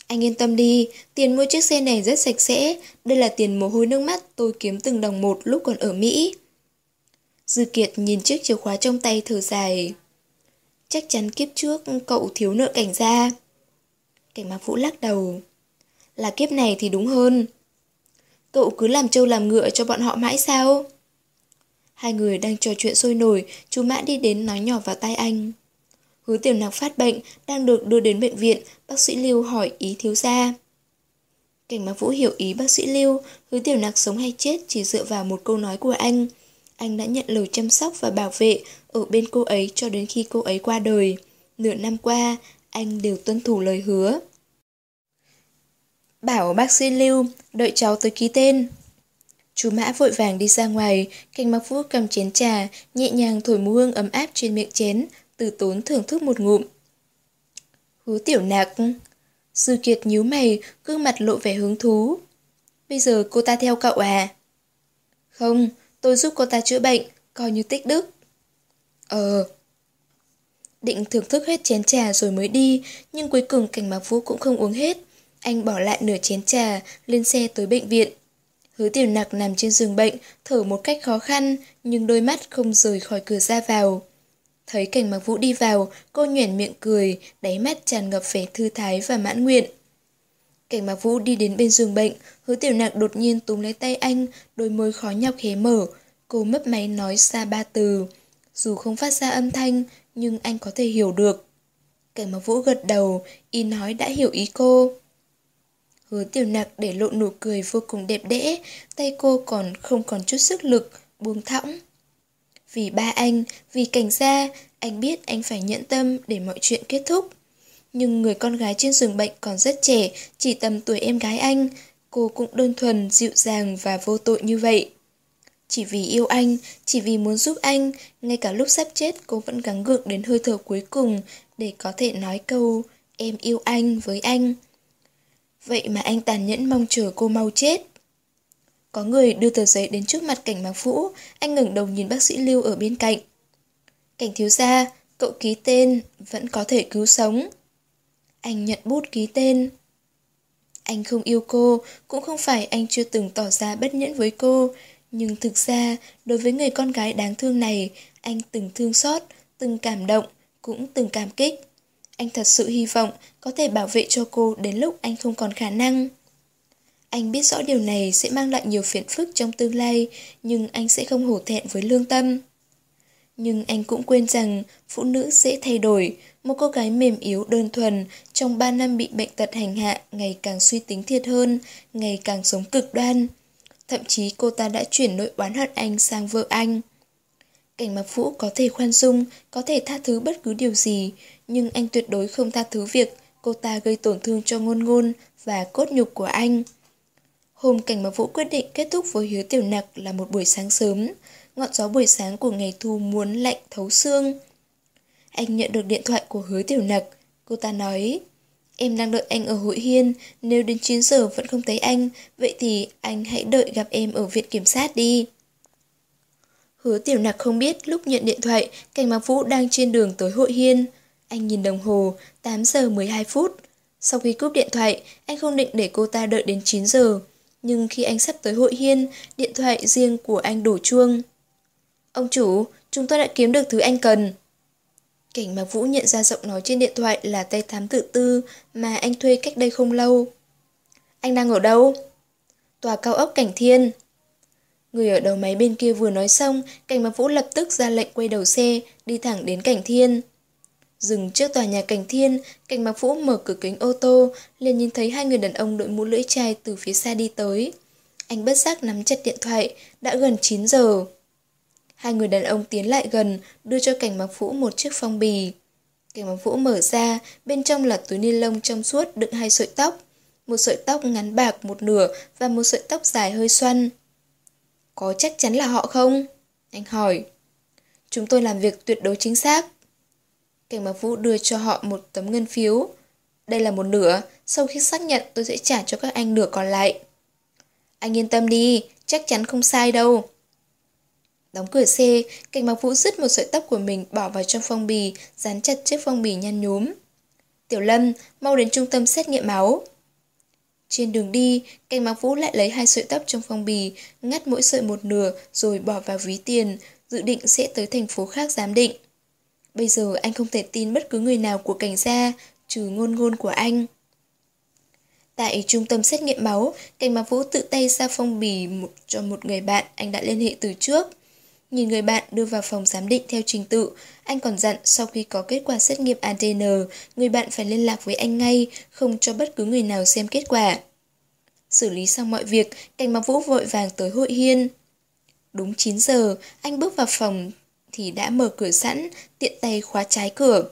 Anh yên tâm đi, tiền mua chiếc xe này rất sạch sẽ, đây là tiền mồ hôi nước mắt tôi kiếm từng đồng một lúc còn ở Mỹ. Dư Kiệt nhìn chiếc chìa khóa trong tay thở dài. Chắc chắn kiếp trước cậu thiếu nợ cảnh gia. Cảnh Mạc Vũ lắc đầu. Là kiếp này thì đúng hơn. Cậu cứ làm trâu làm ngựa cho bọn họ mãi sao? Hai người đang trò chuyện sôi nổi, chú Mã đi đến nói nhỏ vào tai anh. Hứa tiểu nặc phát bệnh, đang được đưa đến bệnh viện, bác sĩ Lưu hỏi ý thiếu gia. Cảnh mà Vũ hiểu ý bác sĩ Lưu, hứa tiểu nặc sống hay chết chỉ dựa vào một câu nói của anh. Anh đã nhận lời chăm sóc và bảo vệ ở bên cô ấy cho đến khi cô ấy qua đời. Nửa năm qua, anh đều tuân thủ lời hứa. Bảo bác sĩ Lưu, đợi cháu tới ký tên. Chú Mã vội vàng đi ra ngoài, cảnh mặc vũ cầm chén trà, nhẹ nhàng thổi mùi hương ấm áp trên miệng chén, từ tốn thưởng thức một ngụm. Hứa tiểu nạc. Sư Kiệt nhíu mày, gương mặt lộ vẻ hứng thú. Bây giờ cô ta theo cậu à? Không, tôi giúp cô ta chữa bệnh, coi như tích đức. Ờ. Định thưởng thức hết chén trà rồi mới đi, nhưng cuối cùng cảnh mạc vũ cũng không uống hết. Anh bỏ lại nửa chén trà, lên xe tới bệnh viện. Hứa tiểu nặc nằm trên giường bệnh, thở một cách khó khăn, nhưng đôi mắt không rời khỏi cửa ra vào. Thấy cảnh mặc vũ đi vào, cô nhoẻn miệng cười, đáy mắt tràn ngập vẻ thư thái và mãn nguyện. Cảnh mặc vũ đi đến bên giường bệnh, hứa tiểu nặc đột nhiên túm lấy tay anh, đôi môi khó nhọc hé mở. Cô mấp máy nói xa ba từ. Dù không phát ra âm thanh, nhưng anh có thể hiểu được. Cảnh mặc vũ gật đầu, y nói đã hiểu ý cô. Hứa tiểu nặc để lộ nụ cười vô cùng đẹp đẽ, tay cô còn không còn chút sức lực, buông thõng. Vì ba anh, vì cảnh gia, anh biết anh phải nhẫn tâm để mọi chuyện kết thúc. Nhưng người con gái trên giường bệnh còn rất trẻ, chỉ tầm tuổi em gái anh, cô cũng đơn thuần, dịu dàng và vô tội như vậy. Chỉ vì yêu anh, chỉ vì muốn giúp anh, ngay cả lúc sắp chết cô vẫn gắng gượng đến hơi thở cuối cùng để có thể nói câu em yêu anh với anh. Vậy mà anh tàn nhẫn mong chờ cô mau chết. Có người đưa tờ giấy đến trước mặt cảnh mạc vũ, anh ngẩng đầu nhìn bác sĩ Lưu ở bên cạnh. Cảnh thiếu gia, cậu ký tên, vẫn có thể cứu sống. Anh nhận bút ký tên. Anh không yêu cô, cũng không phải anh chưa từng tỏ ra bất nhẫn với cô. Nhưng thực ra, đối với người con gái đáng thương này, anh từng thương xót, từng cảm động, cũng từng cảm kích. Anh thật sự hy vọng có thể bảo vệ cho cô đến lúc anh không còn khả năng. Anh biết rõ điều này sẽ mang lại nhiều phiền phức trong tương lai, nhưng anh sẽ không hổ thẹn với lương tâm. Nhưng anh cũng quên rằng phụ nữ dễ thay đổi, một cô gái mềm yếu đơn thuần trong 3 năm bị bệnh tật hành hạ ngày càng suy tính thiệt hơn, ngày càng sống cực đoan. Thậm chí cô ta đã chuyển nỗi oán hận anh sang vợ anh. Cảnh mặc vũ có thể khoan dung, có thể tha thứ bất cứ điều gì, nhưng anh tuyệt đối không tha thứ việc cô ta gây tổn thương cho ngôn ngôn và cốt nhục của anh. Hôm cảnh mà vũ quyết định kết thúc với hứa tiểu nặc là một buổi sáng sớm, ngọn gió buổi sáng của ngày thu muốn lạnh thấu xương. Anh nhận được điện thoại của hứa tiểu nặc, cô ta nói Em đang đợi anh ở hội hiên, nếu đến 9 giờ vẫn không thấy anh, vậy thì anh hãy đợi gặp em ở viện kiểm sát đi. Hứa tiểu nặc không biết lúc nhận điện thoại, cảnh mạc vũ đang trên đường tới hội hiên. Anh nhìn đồng hồ, 8 giờ 12 phút. Sau khi cúp điện thoại, anh không định để cô ta đợi đến 9 giờ. Nhưng khi anh sắp tới hội hiên, điện thoại riêng của anh đổ chuông. Ông chủ, chúng tôi đã kiếm được thứ anh cần. Cảnh Mạc Vũ nhận ra giọng nói trên điện thoại là tay thám tự tư mà anh thuê cách đây không lâu. Anh đang ở đâu? Tòa cao ốc Cảnh Thiên. Người ở đầu máy bên kia vừa nói xong, Cảnh Mạc Vũ lập tức ra lệnh quay đầu xe, đi thẳng đến Cảnh Thiên. Dừng trước tòa nhà Cảnh Thiên, Cảnh Mạc Vũ mở cửa kính ô tô, liền nhìn thấy hai người đàn ông đội mũ lưỡi chai từ phía xa đi tới. Anh bất giác nắm chặt điện thoại, đã gần 9 giờ. Hai người đàn ông tiến lại gần, đưa cho cảnh Mạc vũ một chiếc phong bì. Cảnh Mạc vũ mở ra, bên trong là túi ni lông trong suốt đựng hai sợi tóc. Một sợi tóc ngắn bạc một nửa và một sợi tóc dài hơi xoăn. Có chắc chắn là họ không? Anh hỏi. Chúng tôi làm việc tuyệt đối chính xác. Cảnh mặc vũ đưa cho họ một tấm ngân phiếu. Đây là một nửa, sau khi xác nhận tôi sẽ trả cho các anh nửa còn lại. Anh yên tâm đi, chắc chắn không sai đâu. Đóng cửa xe, cảnh mặc vũ rứt một sợi tóc của mình bỏ vào trong phong bì, dán chặt chiếc phong bì nhăn nhúm. Tiểu Lâm, mau đến trung tâm xét nghiệm máu. Trên đường đi, cảnh mặc vũ lại lấy hai sợi tóc trong phong bì, ngắt mỗi sợi một nửa rồi bỏ vào ví tiền, dự định sẽ tới thành phố khác giám định. Bây giờ anh không thể tin bất cứ người nào của cảnh gia, trừ ngôn ngôn của anh. Tại trung tâm xét nghiệm máu, cảnh mạc vũ tự tay ra phong bì một, cho một người bạn anh đã liên hệ từ trước. Nhìn người bạn đưa vào phòng giám định theo trình tự, anh còn dặn sau khi có kết quả xét nghiệm ADN, người bạn phải liên lạc với anh ngay, không cho bất cứ người nào xem kết quả. Xử lý xong mọi việc, Cảnh Mạc Vũ vội vàng tới hội hiên. Đúng 9 giờ, anh bước vào phòng thì đã mở cửa sẵn, tiện tay khóa trái cửa.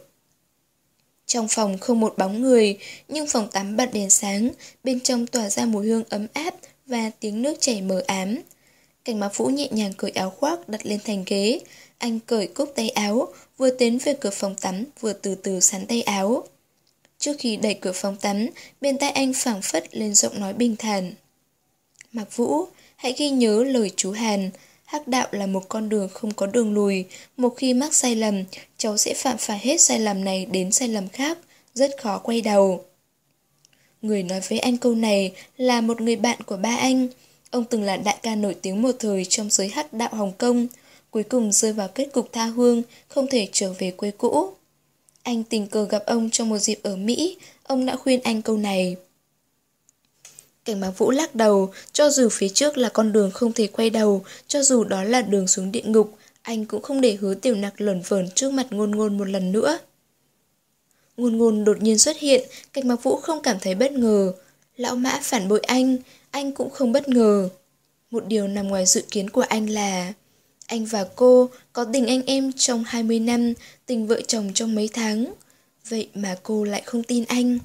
Trong phòng không một bóng người, nhưng phòng tắm bật đèn sáng, bên trong tỏa ra mùi hương ấm áp và tiếng nước chảy mờ ám. Cảnh mặc Vũ nhẹ nhàng cởi áo khoác đặt lên thành ghế. Anh cởi cúc tay áo, vừa tiến về cửa phòng tắm, vừa từ từ sắn tay áo. Trước khi đẩy cửa phòng tắm, bên tai anh phảng phất lên giọng nói bình thản. Mạc Vũ, hãy ghi nhớ lời chú Hàn. Hắc đạo là một con đường không có đường lùi. Một khi mắc sai lầm, cháu sẽ phạm phải hết sai lầm này đến sai lầm khác. Rất khó quay đầu. Người nói với anh câu này là một người bạn của ba anh. Ông từng là đại ca nổi tiếng một thời trong giới hắc đạo Hồng Kông, cuối cùng rơi vào kết cục tha hương, không thể trở về quê cũ. Anh tình cờ gặp ông trong một dịp ở Mỹ, ông đã khuyên anh câu này. Cảnh bác Vũ lắc đầu, cho dù phía trước là con đường không thể quay đầu, cho dù đó là đường xuống địa ngục, anh cũng không để hứa tiểu nặc lẩn vẩn trước mặt ngôn ngôn một lần nữa. Ngôn ngôn đột nhiên xuất hiện, cảnh bác Vũ không cảm thấy bất ngờ. Lão mã phản bội anh, anh cũng không bất ngờ. Một điều nằm ngoài dự kiến của anh là anh và cô có tình anh em trong 20 năm, tình vợ chồng trong mấy tháng. Vậy mà cô lại không tin anh.